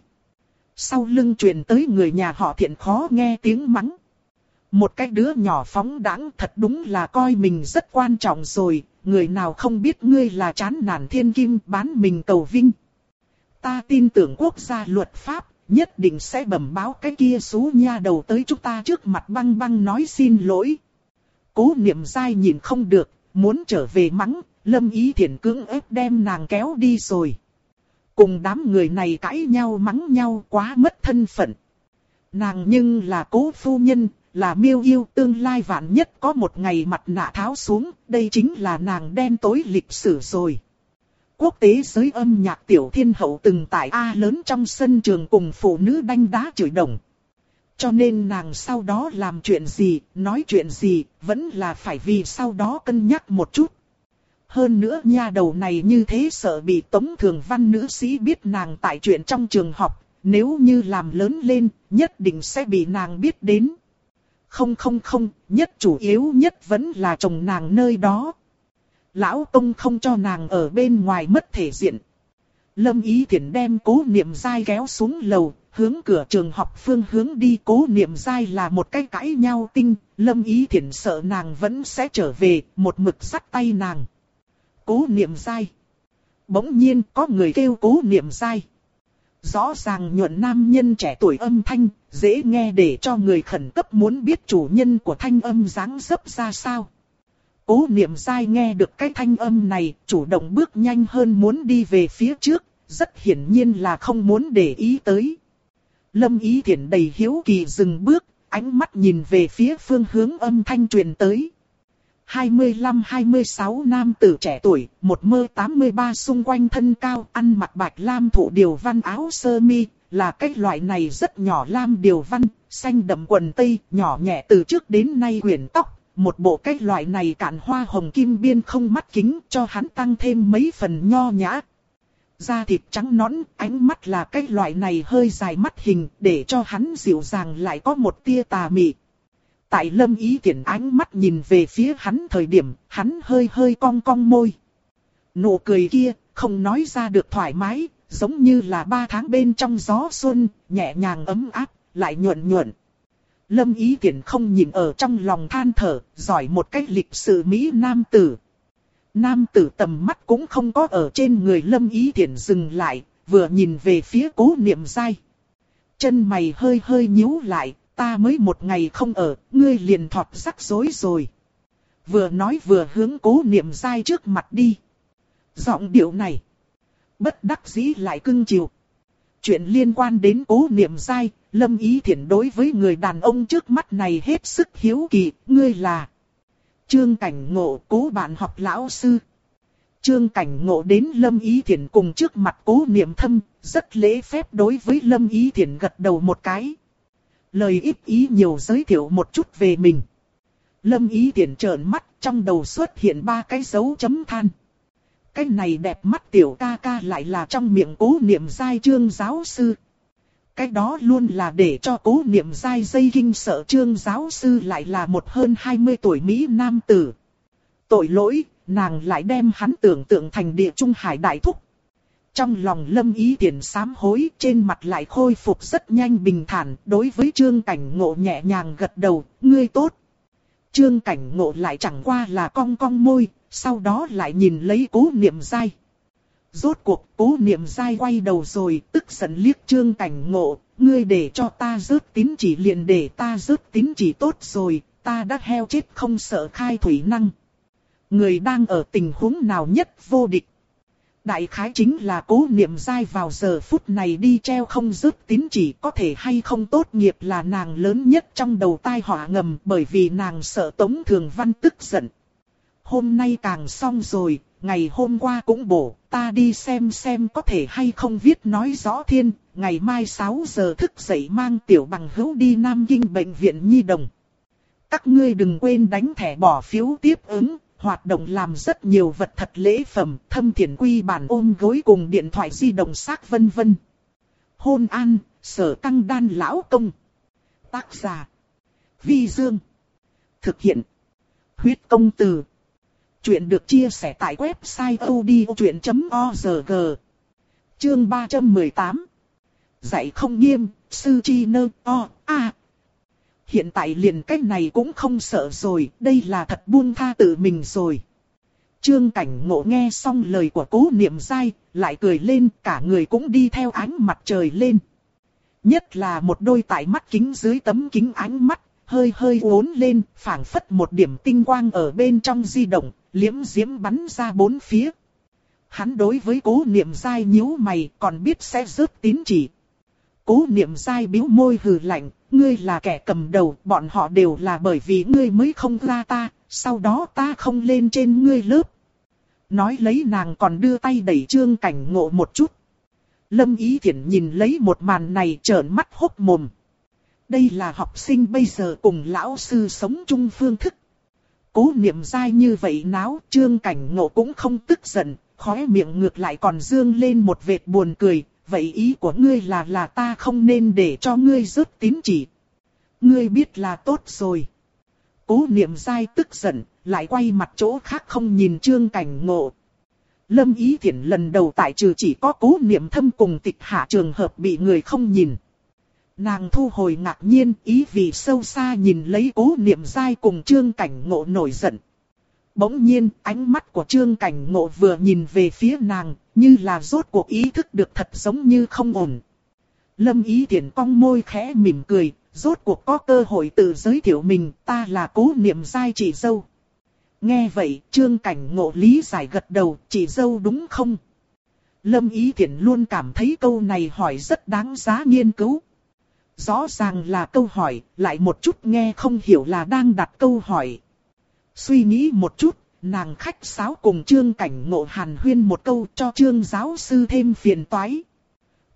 Speaker 1: Sau lưng truyền tới người nhà họ thiện khó nghe tiếng mắng. Một cái đứa nhỏ phóng đãng thật đúng là coi mình rất quan trọng rồi, người nào không biết ngươi là chán nản thiên kim bán mình cầu vinh. Ta tin tưởng quốc gia luật pháp, nhất định sẽ bẩm báo cái kia xú nha đầu tới chúng ta trước mặt băng băng nói xin lỗi. Cố niệm dai nhìn không được, muốn trở về mắng, lâm ý thiện cưỡng ép đem nàng kéo đi rồi. Cùng đám người này cãi nhau mắng nhau quá mất thân phận. Nàng nhưng là cố phu nhân, là miêu yêu tương lai vạn nhất có một ngày mặt nạ tháo xuống, đây chính là nàng đen tối lịch sử rồi. Quốc tế giới âm nhạc tiểu thiên hậu từng tại A lớn trong sân trường cùng phụ nữ đanh đá chửi đồng. Cho nên nàng sau đó làm chuyện gì, nói chuyện gì, vẫn là phải vì sau đó cân nhắc một chút. Hơn nữa nha đầu này như thế sợ bị tống thường văn nữ sĩ biết nàng tại chuyện trong trường học, nếu như làm lớn lên, nhất định sẽ bị nàng biết đến. Không không không, nhất chủ yếu nhất vẫn là chồng nàng nơi đó. Lão Tông không cho nàng ở bên ngoài mất thể diện. Lâm Ý Thiển đem cố niệm dai kéo xuống lầu, hướng cửa trường học phương hướng đi cố niệm dai là một cái cãi nhau tinh, Lâm Ý thiện sợ nàng vẫn sẽ trở về, một mực sắt tay nàng. Cố niệm dai. Bỗng nhiên có người kêu cố niệm dai. Rõ ràng nhuận nam nhân trẻ tuổi âm thanh, dễ nghe để cho người khẩn cấp muốn biết chủ nhân của thanh âm dáng dấp ra sao. Cố niệm dai nghe được cái thanh âm này, chủ động bước nhanh hơn muốn đi về phía trước, rất hiển nhiên là không muốn để ý tới. Lâm ý thiện đầy hiếu kỳ dừng bước, ánh mắt nhìn về phía phương hướng âm thanh truyền tới. 25-26 nam tử trẻ tuổi, một mơ 83 xung quanh thân cao, ăn mặc bạch lam thụ điều văn áo sơ mi, là cái loại này rất nhỏ lam điều văn, xanh đậm quần tây, nhỏ nhẹ từ trước đến nay quyển tóc. Một bộ cái loại này cạn hoa hồng kim biên không mắt kính cho hắn tăng thêm mấy phần nho nhã. Da thịt trắng nõn, ánh mắt là cái loại này hơi dài mắt hình để cho hắn dịu dàng lại có một tia tà mị. Tại lâm ý tiện ánh mắt nhìn về phía hắn thời điểm, hắn hơi hơi cong cong môi. Nụ cười kia, không nói ra được thoải mái, giống như là ba tháng bên trong gió xuân, nhẹ nhàng ấm áp, lại nhuận nhuận. Lâm ý tiện không nhìn ở trong lòng than thở, giỏi một cách lịch sự Mỹ nam tử. Nam tử tầm mắt cũng không có ở trên người lâm ý thiện dừng lại, vừa nhìn về phía cố niệm dai. Chân mày hơi hơi nhíu lại, ta mới một ngày không ở, ngươi liền thọt rắc rối rồi. Vừa nói vừa hướng cố niệm dai trước mặt đi. Giọng điệu này. Bất đắc dĩ lại cưng chiều. Chuyện liên quan đến cố niệm dai, lâm ý thiện đối với người đàn ông trước mắt này hết sức hiếu kỳ, ngươi là. Trương cảnh ngộ cố bạn học lão sư. Trương cảnh ngộ đến lâm ý Thiển cùng trước mặt cố niệm thâm, rất lễ phép đối với lâm ý Thiển gật đầu một cái. Lời ít ý nhiều giới thiệu một chút về mình. Lâm ý Thiển trợn mắt trong đầu xuất hiện ba cái dấu chấm than. Cái này đẹp mắt tiểu ca ca lại là trong miệng cố niệm giai trương giáo sư. Cái đó luôn là để cho cố niệm dai dây kinh sợ trương giáo sư lại là một hơn 20 tuổi Mỹ nam tử. Tội lỗi, nàng lại đem hắn tưởng tượng thành địa trung hải đại thúc. Trong lòng lâm ý tiền sám hối trên mặt lại khôi phục rất nhanh bình thản đối với trương cảnh ngộ nhẹ nhàng gật đầu, ngươi tốt. Trương cảnh ngộ lại chẳng qua là cong cong môi, sau đó lại nhìn lấy cố niệm dai. Rốt cuộc cố niệm dai quay đầu rồi tức giận liếc trương cảnh ngộ, ngươi để cho ta rớt tín chỉ liền để ta rớt tín chỉ tốt rồi, ta đã heo chết không sợ khai thủy năng. Người đang ở tình huống nào nhất vô địch. Đại khái chính là cố niệm dai vào giờ phút này đi treo không dứt tín chỉ có thể hay không tốt nghiệp là nàng lớn nhất trong đầu tai họa ngầm bởi vì nàng sợ Tống Thường Văn tức giận. Hôm nay càng xong rồi, ngày hôm qua cũng bổ, ta đi xem xem có thể hay không viết nói rõ thiên, ngày mai 6 giờ thức dậy mang tiểu bằng hữu đi Nam Kinh Bệnh viện Nhi Đồng. Các ngươi đừng quên đánh thẻ bỏ phiếu tiếp ứng, hoạt động làm rất nhiều vật thật lễ phẩm, thâm thiền quy bản ôm gối cùng điện thoại di động xác vân vân. Hôn an, sở căng đan lão công. Tác giả. Vi Dương. Thực hiện. Huyết công từ. Chuyện được chia sẻ tại website odchuyện.org. Chương 318. Dạy không nghiêm, sư chi nơ, o, a, hiện tại liền cách này cũng không sợ rồi, đây là thật buông tha tự mình rồi. Trương cảnh ngộ nghe xong lời của cố niệm dai, lại cười lên, cả người cũng đi theo ánh mặt trời lên. Nhất là một đôi tại mắt kính dưới tấm kính ánh mắt, hơi hơi uốn lên, phảng phất một điểm tinh quang ở bên trong di động, liễm diễm bắn ra bốn phía. Hắn đối với cố niệm dai nhíu mày còn biết sẽ rớt tín chỉ. Cố niệm dai bĩu môi hừ lạnh, ngươi là kẻ cầm đầu, bọn họ đều là bởi vì ngươi mới không ra ta, sau đó ta không lên trên ngươi lớp. Nói lấy nàng còn đưa tay đẩy trương cảnh ngộ một chút. Lâm Ý Thiển nhìn lấy một màn này trợn mắt hốc mồm. Đây là học sinh bây giờ cùng lão sư sống chung phương thức. Cố niệm dai như vậy náo, trương cảnh ngộ cũng không tức giận, khóe miệng ngược lại còn dương lên một vệt buồn cười, vậy ý của ngươi là là ta không nên để cho ngươi rớt tín chỉ. Ngươi biết là tốt rồi. Cố niệm dai tức giận, lại quay mặt chỗ khác không nhìn trương cảnh ngộ. Lâm Ý Thiển lần đầu tại trừ chỉ có cố niệm thâm cùng tịch hạ trường hợp bị người không nhìn. Nàng thu hồi ngạc nhiên ý vì sâu xa nhìn lấy cố niệm dai cùng trương cảnh ngộ nổi giận. Bỗng nhiên ánh mắt của trương cảnh ngộ vừa nhìn về phía nàng như là rốt cuộc ý thức được thật giống như không ổn. Lâm ý tiện cong môi khẽ mỉm cười, rốt cuộc có cơ hội tự giới thiệu mình ta là cố niệm dai chị dâu. Nghe vậy, trương cảnh ngộ lý giải gật đầu, chị dâu đúng không? Lâm Ý Thiển luôn cảm thấy câu này hỏi rất đáng giá nghiên cứu. Rõ ràng là câu hỏi, lại một chút nghe không hiểu là đang đặt câu hỏi. Suy nghĩ một chút, nàng khách sáo cùng trương cảnh ngộ hàn huyên một câu cho trương giáo sư thêm phiền toái.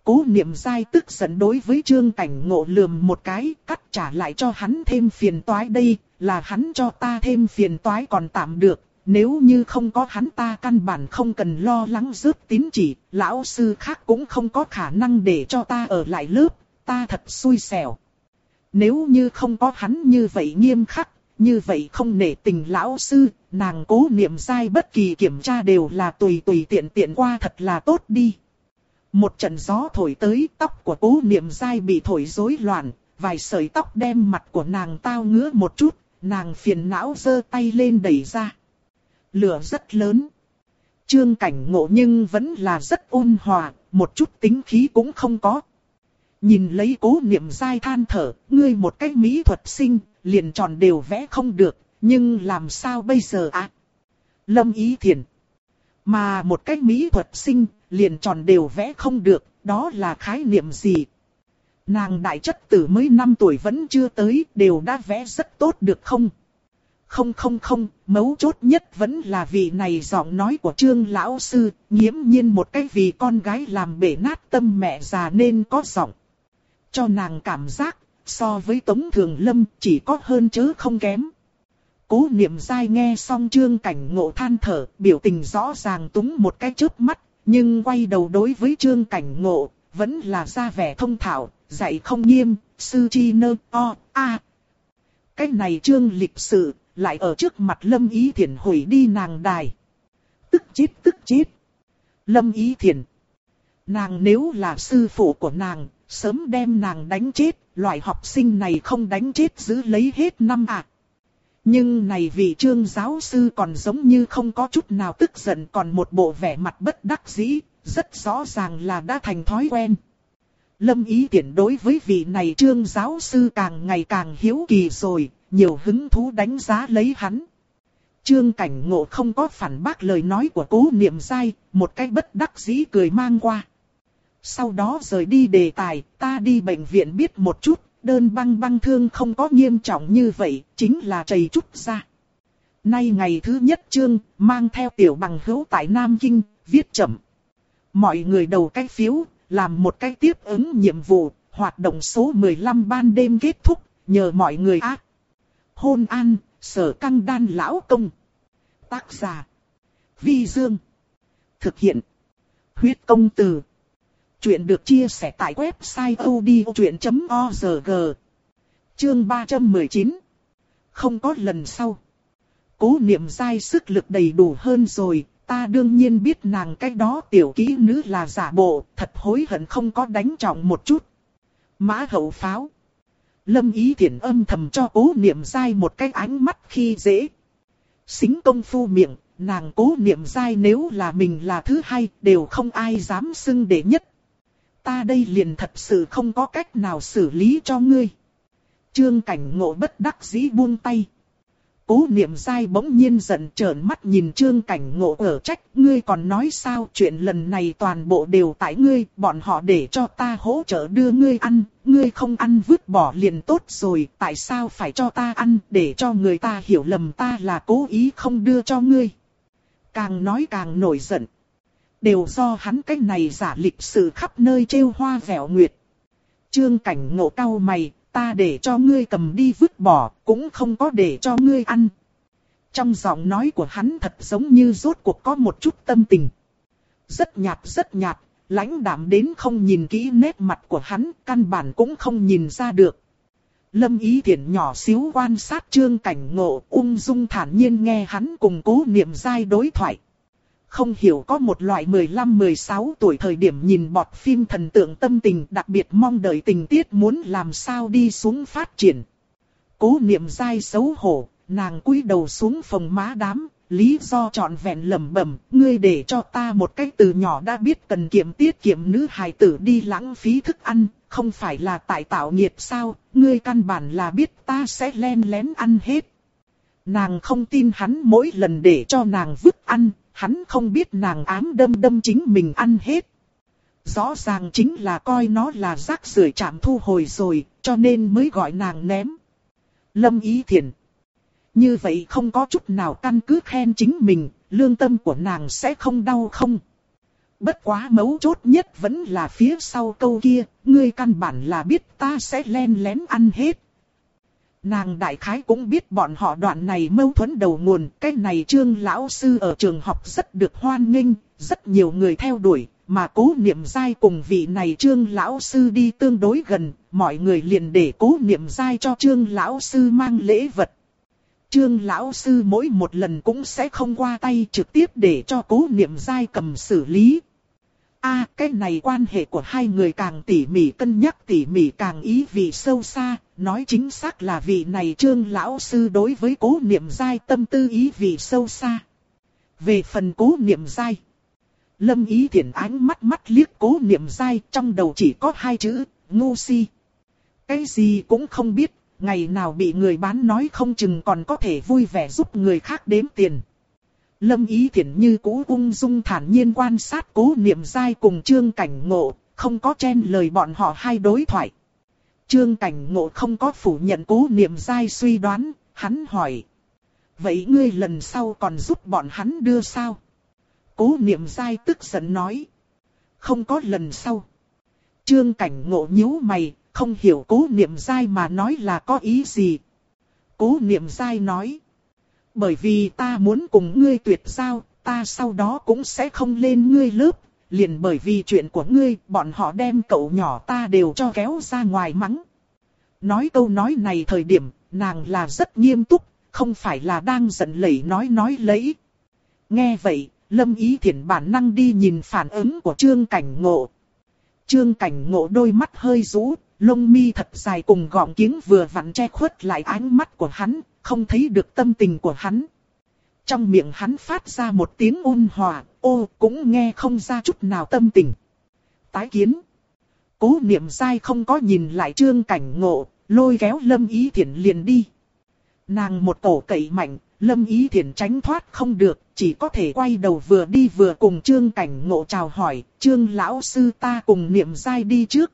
Speaker 1: Cố niệm dai tức giận đối với trương cảnh ngộ lườm một cái, cắt trả lại cho hắn thêm phiền toái đây, là hắn cho ta thêm phiền toái còn tạm được, nếu như không có hắn ta căn bản không cần lo lắng rớt tín chỉ, lão sư khác cũng không có khả năng để cho ta ở lại lớp, ta thật xui xẻo. Nếu như không có hắn như vậy nghiêm khắc, như vậy không nể tình lão sư, nàng cố niệm sai bất kỳ kiểm tra đều là tùy tùy tiện tiện qua thật là tốt đi. Một trận gió thổi tới, tóc của cố niệm dai bị thổi rối loạn, vài sợi tóc đem mặt của nàng tao ngứa một chút, nàng phiền não giơ tay lên đẩy ra. Lửa rất lớn. Trương cảnh ngộ nhưng vẫn là rất ôn hòa, một chút tính khí cũng không có. Nhìn lấy cố niệm dai than thở, ngươi một cái mỹ thuật sinh, liền tròn đều vẽ không được, nhưng làm sao bây giờ ạ? À? Lâm ý thiền. Mà một cái mỹ thuật sinh, liền tròn đều vẽ không được, đó là khái niệm gì? Nàng đại chất tử mới 5 tuổi vẫn chưa tới, đều đã vẽ rất tốt được không? Không không không, mấu chốt nhất vẫn là vì này giọng nói của trương lão sư, nghiễm nhiên một cái vì con gái làm bể nát tâm mẹ già nên có giọng. Cho nàng cảm giác, so với Tống Thường Lâm chỉ có hơn chứ không kém. Cố niệm dai nghe xong trương cảnh ngộ than thở, biểu tình rõ ràng túng một cái chớp mắt, nhưng quay đầu đối với trương cảnh ngộ, vẫn là ra vẻ thông thạo, dạy không nghiêm, sư chi nơ, o, a. Cái này trương lịch sự, lại ở trước mặt lâm ý thiền hủy đi nàng đài. Tức chết tức chết. Lâm ý thiền. Nàng nếu là sư phụ của nàng, sớm đem nàng đánh chết, loại học sinh này không đánh chết giữ lấy hết năm ạ. À. Nhưng này vị trương giáo sư còn giống như không có chút nào tức giận còn một bộ vẻ mặt bất đắc dĩ, rất rõ ràng là đã thành thói quen. Lâm ý tiện đối với vị này trương giáo sư càng ngày càng hiếu kỳ rồi, nhiều hứng thú đánh giá lấy hắn. Trương cảnh ngộ không có phản bác lời nói của cố niệm dai, một cái bất đắc dĩ cười mang qua. Sau đó rời đi đề tài, ta đi bệnh viện biết một chút, đơn băng băng thương không có nghiêm trọng như vậy, chính là chảy chút ra. Nay ngày thứ nhất chương, mang theo tiểu bằng hữu tại Nam Kinh, viết chậm. Mọi người đầu cái phiếu, làm một cái tiếp ứng nhiệm vụ, hoạt động số 15 ban đêm kết thúc, nhờ mọi người ác. Hôn an, sở căng đan lão công. Tác giả. Vi Dương. Thực hiện. Huyết công từ. Chuyện được chia sẻ tại website odchuyện.org. Chương 319. Không có lần sau. Cố niệm dai sức lực đầy đủ hơn rồi, ta đương nhiên biết nàng cái đó tiểu kỹ nữ là giả bộ, thật hối hận không có đánh trọng một chút. Mã hậu pháo. Lâm ý thiện âm thầm cho cố niệm dai một cái ánh mắt khi dễ. Xính công phu miệng, nàng cố niệm dai nếu là mình là thứ hai, đều không ai dám xưng đệ nhất. Ta đây liền thật sự không có cách nào xử lý cho ngươi. Trương cảnh ngộ bất đắc dĩ buông tay. Cố niệm dai bỗng nhiên giận trợn mắt nhìn trương cảnh ngộ ở trách. Ngươi còn nói sao chuyện lần này toàn bộ đều tại ngươi. Bọn họ để cho ta hỗ trợ đưa ngươi ăn. Ngươi không ăn vứt bỏ liền tốt rồi. Tại sao phải cho ta ăn để cho người ta hiểu lầm ta là cố ý không đưa cho ngươi. Càng nói càng nổi giận. Đều do hắn cái này giả lịch sử khắp nơi trêu hoa vẻo nguyệt. Trương cảnh ngộ cao mày, ta để cho ngươi cầm đi vứt bỏ, cũng không có để cho ngươi ăn. Trong giọng nói của hắn thật giống như rốt cuộc có một chút tâm tình. Rất nhạt rất nhạt, lãnh đạm đến không nhìn kỹ nét mặt của hắn, căn bản cũng không nhìn ra được. Lâm ý thiện nhỏ xíu quan sát trương cảnh ngộ, ung dung thản nhiên nghe hắn cùng cố niệm dai đối thoại không hiểu có một loại 15-16 tuổi thời điểm nhìn bọt phim thần tượng tâm tình đặc biệt mong đợi tình tiết muốn làm sao đi xuống phát triển. Cố niệm dai xấu hổ, nàng cúi đầu xuống phòng má đám, lý do trọn vẹn lẩm bẩm, ngươi để cho ta một cách từ nhỏ đã biết cần kiệm tiết kiệm nữ hài tử đi lãng phí thức ăn, không phải là tại tạo nghiệp sao, ngươi căn bản là biết ta sẽ len lén ăn hết. Nàng không tin hắn mỗi lần để cho nàng vứt ăn, hắn không biết nàng ám đâm đâm chính mình ăn hết. Rõ ràng chính là coi nó là rác rưởi chạm thu hồi rồi, cho nên mới gọi nàng ném. Lâm Ý Thiền Như vậy không có chút nào căn cứ khen chính mình, lương tâm của nàng sẽ không đau không? Bất quá mấu chốt nhất vẫn là phía sau câu kia, ngươi căn bản là biết ta sẽ len lén ăn hết. Nàng đại khái cũng biết bọn họ đoạn này mâu thuẫn đầu nguồn, cái này trương lão sư ở trường học rất được hoan nghênh, rất nhiều người theo đuổi, mà cố niệm giai cùng vị này trương lão sư đi tương đối gần, mọi người liền để cố niệm giai cho trương lão sư mang lễ vật. Trương lão sư mỗi một lần cũng sẽ không qua tay trực tiếp để cho cố niệm giai cầm xử lý, a cái này quan hệ của hai người càng tỉ mỉ cân nhắc tỉ mỉ càng ý vị sâu xa, nói chính xác là vị này trương lão sư đối với cố niệm giai tâm tư ý vị sâu xa. Về phần cố niệm giai, lâm ý thiện ánh mắt mắt liếc cố niệm giai trong đầu chỉ có hai chữ, ngu si. Cái gì cũng không biết, ngày nào bị người bán nói không chừng còn có thể vui vẻ giúp người khác đếm tiền. Lâm Ý Thiển như cũ ung dung thản nhiên quan sát cố niệm dai cùng trương cảnh ngộ, không có chen lời bọn họ hai đối thoại. Trương cảnh ngộ không có phủ nhận cố niệm dai suy đoán, hắn hỏi. Vậy ngươi lần sau còn giúp bọn hắn đưa sao? Cố niệm dai tức giận nói. Không có lần sau. Trương cảnh ngộ nhíu mày, không hiểu cố niệm dai mà nói là có ý gì. Cố niệm dai nói. Bởi vì ta muốn cùng ngươi tuyệt giao, ta sau đó cũng sẽ không lên ngươi lớp. Liền bởi vì chuyện của ngươi, bọn họ đem cậu nhỏ ta đều cho kéo ra ngoài mắng. Nói câu nói này thời điểm, nàng là rất nghiêm túc, không phải là đang giận lẩy nói nói lấy. Nghe vậy, Lâm Ý Thiển bản năng đi nhìn phản ứng của Trương Cảnh Ngộ. Trương Cảnh Ngộ đôi mắt hơi rũ, lông mi thật dài cùng gọng kiếng vừa vặn che khuất lại ánh mắt của hắn, không thấy được tâm tình của hắn. Trong miệng hắn phát ra một tiếng ôn hòa, ô cũng nghe không ra chút nào tâm tình. Tái kiến. Cố niệm sai không có nhìn lại trương cảnh ngộ, lôi kéo lâm ý thiện liền đi. Nàng một cổ cậy mạnh, lâm ý thiện tránh thoát không được, chỉ có thể quay đầu vừa đi vừa cùng trương cảnh ngộ chào hỏi, trương lão sư ta cùng niệm sai đi trước.